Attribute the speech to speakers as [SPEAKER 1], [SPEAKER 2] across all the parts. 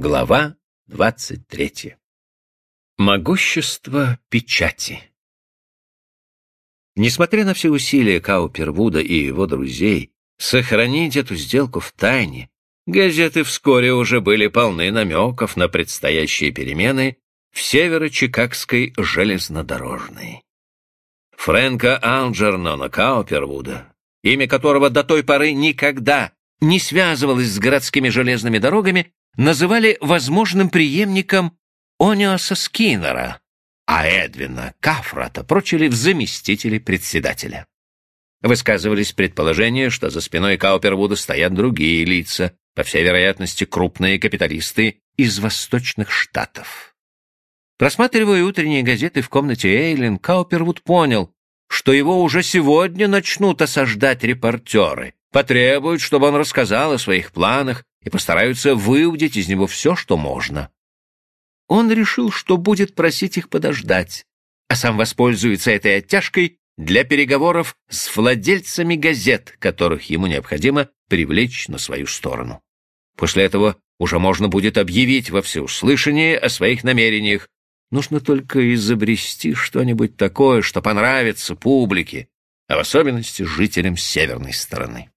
[SPEAKER 1] Глава двадцать третья. Могущество печати. Несмотря на все усилия Каупервуда и его друзей сохранить эту сделку в тайне, газеты вскоре уже были полны намеков на предстоящие перемены в северо-чикагской железнодорожной. Фрэнка Алджернона Каупервуда, имя которого до той поры никогда не связывалось с городскими железными дорогами, называли возможным преемником Ониоса Скиннера, а Эдвина Кафрата прочили в заместители председателя. Высказывались предположения, что за спиной Каупервуда стоят другие лица, по всей вероятности крупные капиталисты из восточных штатов. Просматривая утренние газеты в комнате Эйлин, Каупервуд понял, что его уже сегодня начнут осаждать репортеры, потребуют, чтобы он рассказал о своих планах и постараются выудить из него все, что можно. Он решил, что будет просить их подождать, а сам воспользуется этой оттяжкой для переговоров с владельцами газет, которых ему необходимо привлечь на свою сторону. После этого уже можно будет объявить во всеуслышание о своих намерениях. Нужно только изобрести что-нибудь такое, что понравится публике, а в особенности жителям северной стороны.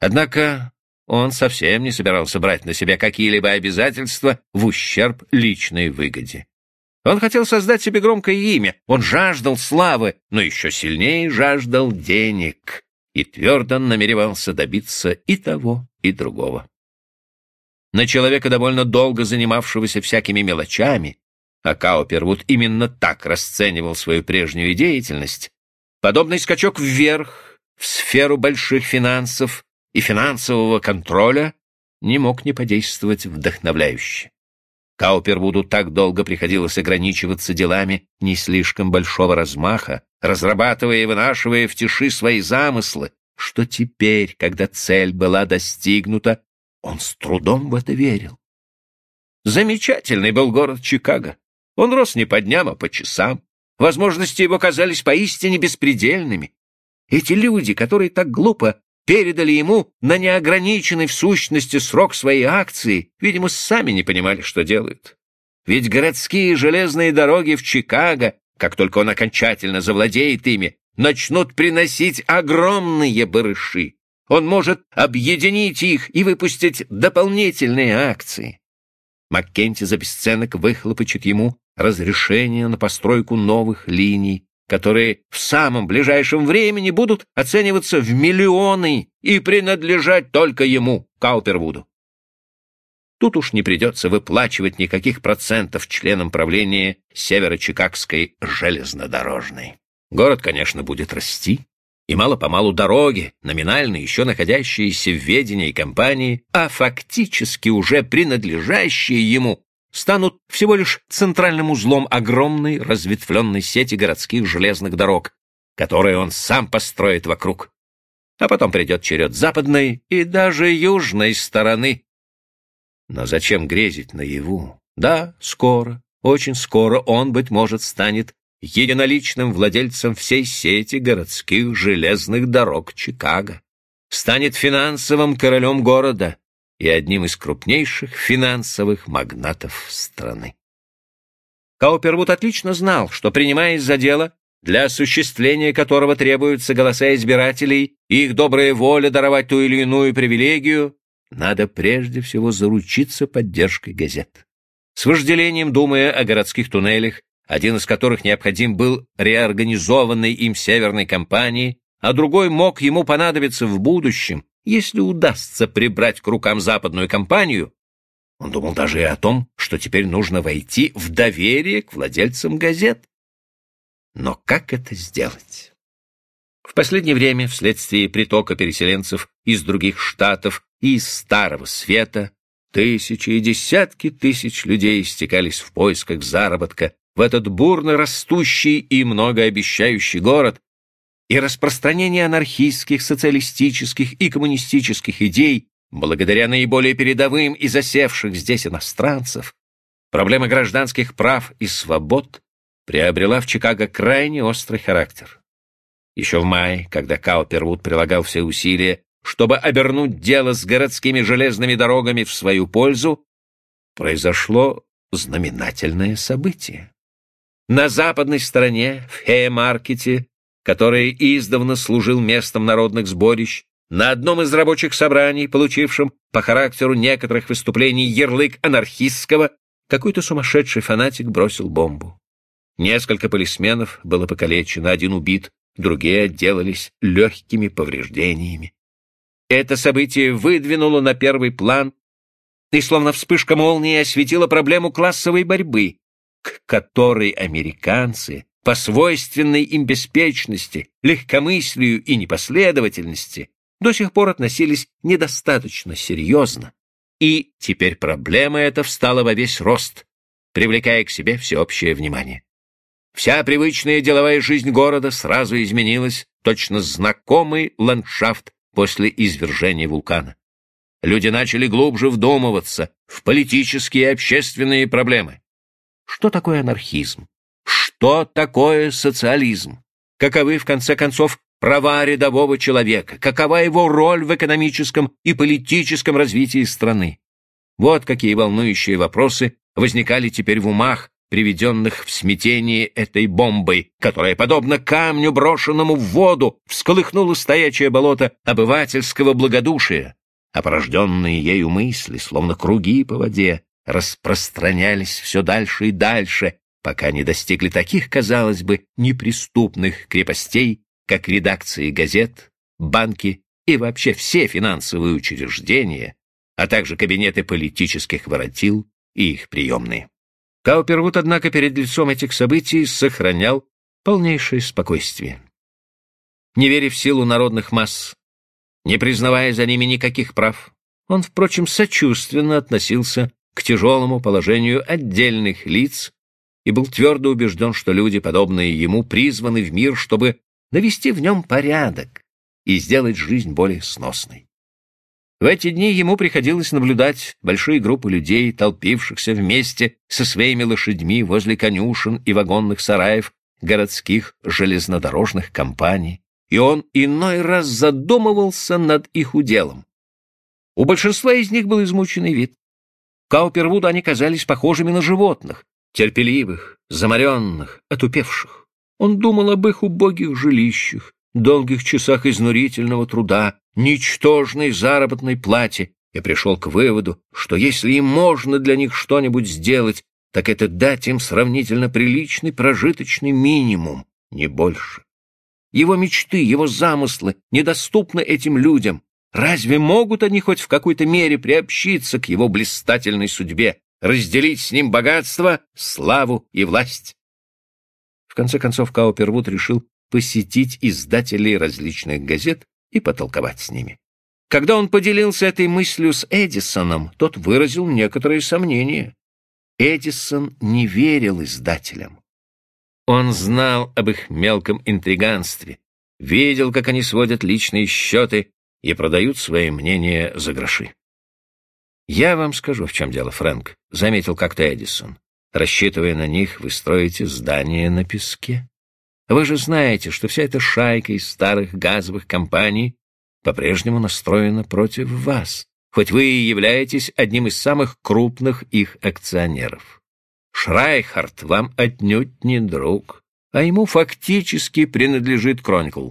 [SPEAKER 1] Однако он совсем не собирался брать на себя какие-либо обязательства в ущерб личной выгоде. Он хотел создать себе громкое имя, он жаждал славы, но еще сильнее жаждал денег и твердо намеревался добиться и того, и другого. На человека, довольно долго занимавшегося всякими мелочами, а Каупервуд именно так расценивал свою прежнюю деятельность, подобный скачок вверх в сферу больших финансов и финансового контроля не мог не подействовать вдохновляюще. Каупервуду так долго приходилось ограничиваться делами не слишком большого размаха, разрабатывая и вынашивая в тиши свои замыслы, что теперь, когда цель была достигнута, он с трудом в это верил. Замечательный был город Чикаго. Он рос не по дням, а по часам. Возможности его казались поистине беспредельными. Эти люди, которые так глупо передали ему на неограниченный в сущности срок своей акции, видимо, сами не понимали, что делают. Ведь городские железные дороги в Чикаго, как только он окончательно завладеет ими, начнут приносить огромные барыши. Он может объединить их и выпустить дополнительные акции. Маккенти за бесценок выхлопочет ему разрешение на постройку новых линий, которые в самом ближайшем времени будут оцениваться в миллионы и принадлежать только ему, Каупервуду. Тут уж не придется выплачивать никаких процентов членам правления Северо-Чикагской железнодорожной. Город, конечно, будет расти, и мало-помалу дороги, номинально еще находящиеся в ведении компании, а фактически уже принадлежащие ему, станут всего лишь центральным узлом огромной разветвленной сети городских железных дорог, которые он сам построит вокруг. А потом придет черед западной и даже южной стороны. Но зачем грезить наяву? Да, скоро, очень скоро он, быть может, станет единоличным владельцем всей сети городских железных дорог Чикаго, станет финансовым королем города, и одним из крупнейших финансовых магнатов страны. Каупервуд отлично знал, что, принимаясь за дело, для осуществления которого требуются голоса избирателей и их добрая воля даровать ту или иную привилегию, надо прежде всего заручиться поддержкой газет. С вожделением думая о городских туннелях, один из которых необходим был реорганизованной им северной компании, а другой мог ему понадобиться в будущем, если удастся прибрать к рукам западную компанию, он думал даже и о том, что теперь нужно войти в доверие к владельцам газет. Но как это сделать? В последнее время, вследствие притока переселенцев из других штатов и из Старого Света, тысячи и десятки тысяч людей стекались в поисках заработка в этот бурно растущий и многообещающий город, и распространение анархистских, социалистических и коммунистических идей благодаря наиболее передовым и засевших здесь иностранцев, проблема гражданских прав и свобод приобрела в Чикаго крайне острый характер. Еще в мае, когда Каупервуд прилагал все усилия, чтобы обернуть дело с городскими железными дорогами в свою пользу, произошло знаменательное событие. На западной стороне, в Хея-маркете, который издавна служил местом народных сборищ, на одном из рабочих собраний, получившем по характеру некоторых выступлений ярлык анархистского, какой-то сумасшедший фанатик бросил бомбу. Несколько полисменов было покалечено, один убит, другие отделались легкими повреждениями. Это событие выдвинуло на первый план и словно вспышка молнии осветило проблему классовой борьбы, к которой американцы по свойственной им беспечности, легкомыслию и непоследовательности до сих пор относились недостаточно серьезно. И теперь проблема эта встала во весь рост, привлекая к себе всеобщее внимание. Вся привычная деловая жизнь города сразу изменилась, точно знакомый ландшафт после извержения вулкана. Люди начали глубже вдумываться в политические и общественные проблемы. Что такое анархизм? Что такое социализм? Каковы, в конце концов, права рядового человека? Какова его роль в экономическом и политическом развитии страны? Вот какие волнующие вопросы возникали теперь в умах, приведенных в смятение этой бомбой, которая, подобно камню, брошенному в воду, всколыхнула стоячее болото обывательского благодушия, а порожденные ею мысли, словно круги по воде, распространялись все дальше и дальше, пока не достигли таких, казалось бы, неприступных крепостей, как редакции газет, банки и вообще все финансовые учреждения, а также кабинеты политических воротил и их приемные. Каупервуд, однако, перед лицом этих событий сохранял полнейшее спокойствие. Не веря в силу народных масс, не признавая за ними никаких прав, он, впрочем, сочувственно относился к тяжелому положению отдельных лиц и был твердо убежден, что люди, подобные ему, призваны в мир, чтобы навести в нем порядок и сделать жизнь более сносной. В эти дни ему приходилось наблюдать большие группы людей, толпившихся вместе со своими лошадьми возле конюшен и вагонных сараев городских железнодорожных компаний, и он иной раз задумывался над их уделом. У большинства из них был измученный вид. Каупервуду они казались похожими на животных, терпеливых, заморенных, отупевших. Он думал об их убогих жилищах, долгих часах изнурительного труда, ничтожной заработной плате, и пришел к выводу, что если им можно для них что-нибудь сделать, так это дать им сравнительно приличный прожиточный минимум, не больше. Его мечты, его замыслы недоступны этим людям. Разве могут они хоть в какой-то мере приобщиться к его блистательной судьбе, разделить с ним богатство, славу и власть? В конце концов, Каупервуд решил посетить издателей различных газет и потолковать с ними. Когда он поделился этой мыслью с Эдисоном, тот выразил некоторые сомнения. Эдисон не верил издателям. Он знал об их мелком интриганстве, видел, как они сводят личные счеты и продают свои мнения за гроши. «Я вам скажу, в чем дело, Фрэнк», — заметил как-то Эдисон. «Рассчитывая на них, вы строите здание на песке». Вы же знаете, что вся эта шайка из старых газовых компаний по-прежнему настроена против вас, хоть вы и являетесь одним из самых крупных их акционеров. Шрайхард вам отнюдь не друг, а ему фактически принадлежит Chronicle.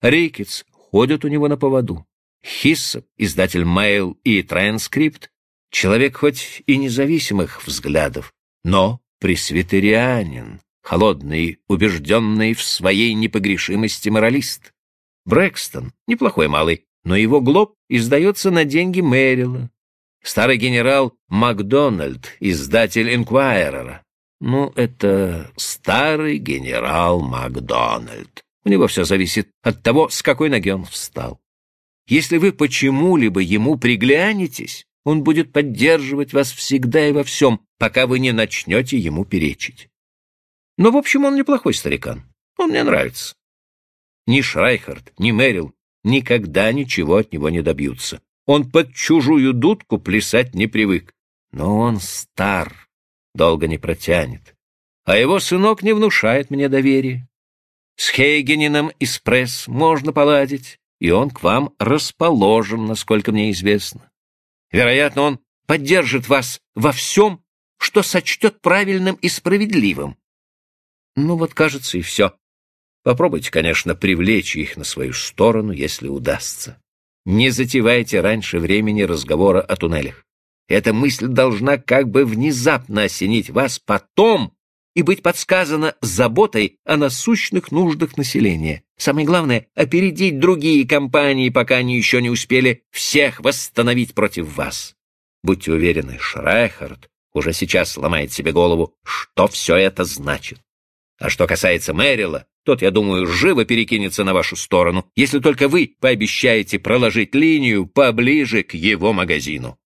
[SPEAKER 1] Рикетс ходит у него на поводу. Хиссоп, издатель Mail и Транскрипт, человек хоть и независимых взглядов, но пресвитерианин, холодный, убежденный в своей непогрешимости моралист. Брэкстон — неплохой малый, но его Globe издается на деньги Мэрила. Старый генерал Макдональд, издатель Инквайрера. Ну, это старый генерал Макдональд. У него все зависит от того, с какой ноги он встал. Если вы почему-либо ему приглянетесь, он будет поддерживать вас всегда и во всем, пока вы не начнете ему перечить. Но, в общем, он неплохой старикан. Он мне нравится. Ни Шрайхард, ни Мэрил никогда ничего от него не добьются. Он под чужую дудку плясать не привык. Но он стар, долго не протянет. А его сынок не внушает мне доверия. С Хейгенином из пресс можно поладить, и он к вам расположен, насколько мне известно. Вероятно, он поддержит вас во всем, что сочтет правильным и справедливым. Ну вот, кажется, и все. Попробуйте, конечно, привлечь их на свою сторону, если удастся. Не затевайте раньше времени разговора о туннелях. Эта мысль должна как бы внезапно осенить вас потом и быть подсказана заботой о насущных нуждах населения. Самое главное — опередить другие компании, пока они еще не успели всех восстановить против вас. Будьте уверены, Шрайхард уже сейчас ломает себе голову, что все это значит. А что касается Мэрила, тот, я думаю, живо перекинется на вашу сторону, если только вы пообещаете проложить линию поближе к его магазину.